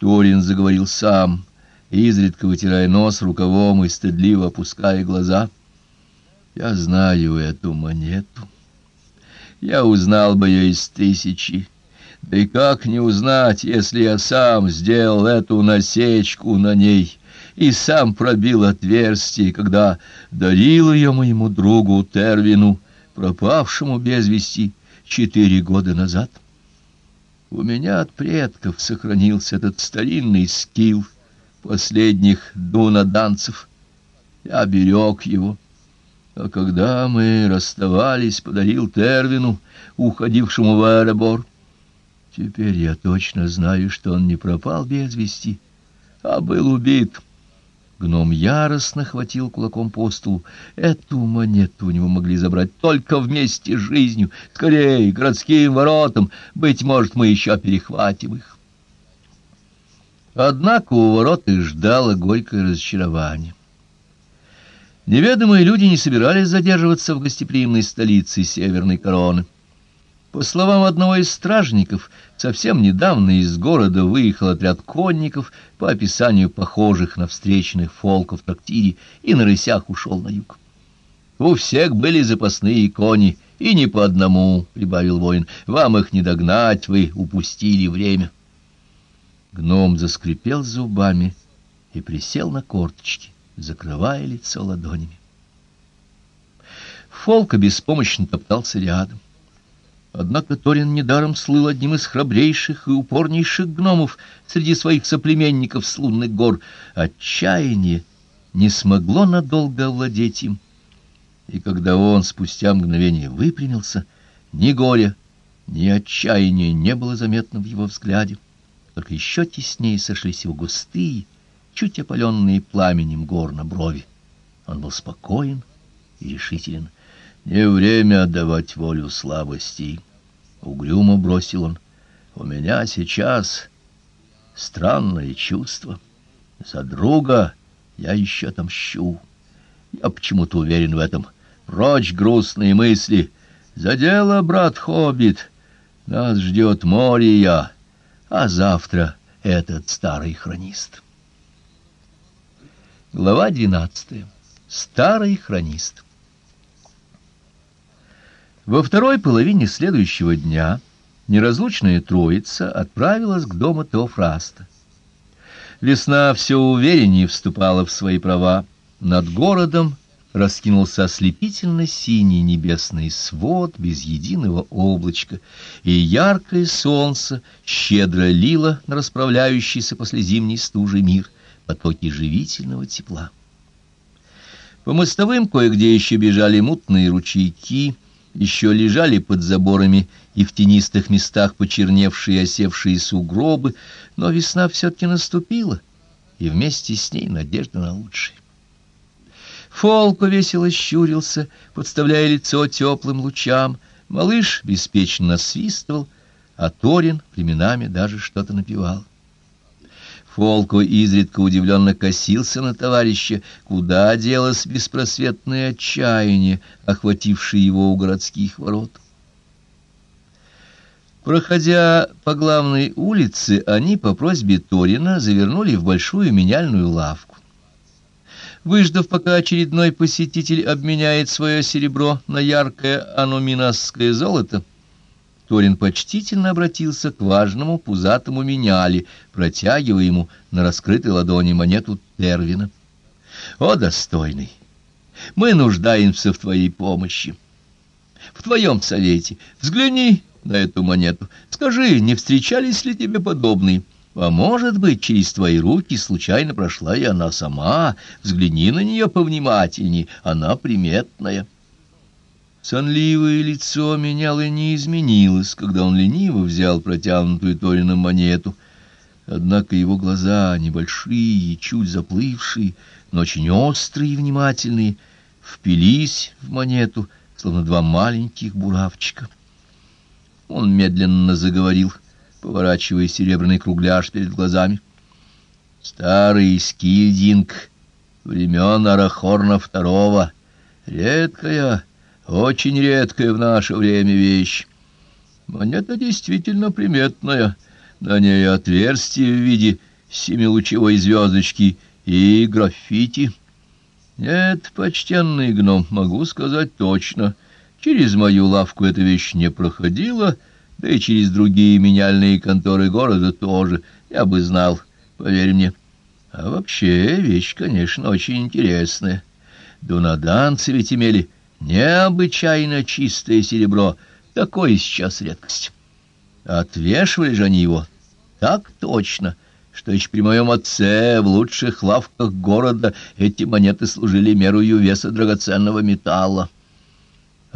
Торин заговорил сам, изредка вытирая нос рукавом и стыдливо опуская глаза. «Я знаю эту монету. Я узнал бы ее из тысячи. Да и как не узнать, если я сам сделал эту насечку на ней?» и сам пробил отверстие, когда дарил ее моему другу Тервину, пропавшему без вести четыре года назад. У меня от предков сохранился этот старинный скилл последних дунаданцев. Я берег его. А когда мы расставались, подарил Тервину, уходившему в аэробор. Теперь я точно знаю, что он не пропал без вести, а был убит. Гном яростно хватил кулаком по столу. Эту монету у него могли забрать только вместе с жизнью. Скорее, городским воротам. Быть может, мы еще перехватим их. Однако у ворот их ждало горькое разочарование. Неведомые люди не собирались задерживаться в гостеприимной столице Северной Короны. По словам одного из стражников, совсем недавно из города выехал отряд конников, по описанию похожих на встречных фолков в трактире, и на рысях ушел на юг. «У всех были запасные кони, и не по одному», — прибавил воин. «Вам их не догнать, вы упустили время». Гном заскрипел зубами и присел на корточки, закрывая лицо ладонями. Фолка беспомощно топтался рядом. Однако Торин недаром слыл одним из храбрейших и упорнейших гномов среди своих соплеменников с лунных гор. Отчаяние не смогло надолго овладеть им. И когда он спустя мгновение выпрямился, ни горя, ни отчаяния не было заметно в его взгляде, только еще теснее сошлись его густые, чуть опаленные пламенем гор на брови. Он был спокоен и решителен — не время отдавать волю слабости. Угрюмо бросил он. У меня сейчас странное чувство. За друга я еще отомщу. Я почему-то уверен в этом. Прочь грустные мысли. За дело, брат Хоббит. Нас ждет море я, а завтра этот старый хронист. Глава двенадцатая. Старый хронист. Во второй половине следующего дня неразлучная троица отправилась к дому Теофраста. Весна все увереннее вступала в свои права. Над городом раскинулся ослепительно синий небесный свод без единого облачка, и яркое солнце щедро лило на расправляющийся после зимней стужи мир потоки живительного тепла. По мостовым кое-где еще бежали мутные ручейки — еще лежали под заборами и в тенистых местах почерневшие осевшие сугробы, но весна все-таки наступила, и вместе с ней надежда на лучшее. Фолко весело щурился, подставляя лицо теплым лучам, малыш беспечно насвистывал, а Торин временами даже что-то напевал. Фолко изредка удивленно косился на товарища, куда делось беспросветное отчаяние, охватившее его у городских ворот. Проходя по главной улице, они по просьбе Торина завернули в большую меняльную лавку. Выждав, пока очередной посетитель обменяет свое серебро на яркое ануминасское золото, Торин почтительно обратился к важному пузатому меняли, протягивая ему на раскрытой ладони монету Тервина. «О, достойный! Мы нуждаемся в твоей помощи, в твоем совете. Взгляни на эту монету. Скажи, не встречались ли тебе подобные?» А может быть, через твои руки случайно прошла и она сама. Взгляни на нее повнимательней, она приметная. Сонливое лицо меняло не изменилось, когда он лениво взял протянутую Торином монету. Однако его глаза, небольшие, чуть заплывшие, но очень острые и внимательные, впились в монету, словно два маленьких буравчика. Он медленно заговорил, поворачивая серебряный кругляш перед глазами. Старый скильдинг времен Арахорна второго, редкая, очень редкая в наше время вещь. Монета действительно приметная. На ней отверстие в виде семилучевой звездочки и граффити. Нет, почтенный гном, могу сказать точно, через мою лавку эта вещь не проходила, да и через другие меняльные конторы города тоже, я бы знал, поверь мне. А вообще вещь, конечно, очень интересная. Дунаданцы ведь имели необычайно чистое серебро, такое сейчас редкость. Отвешивали же они его так точно, что еще при моем отце в лучших лавках города эти монеты служили мерою веса драгоценного металла.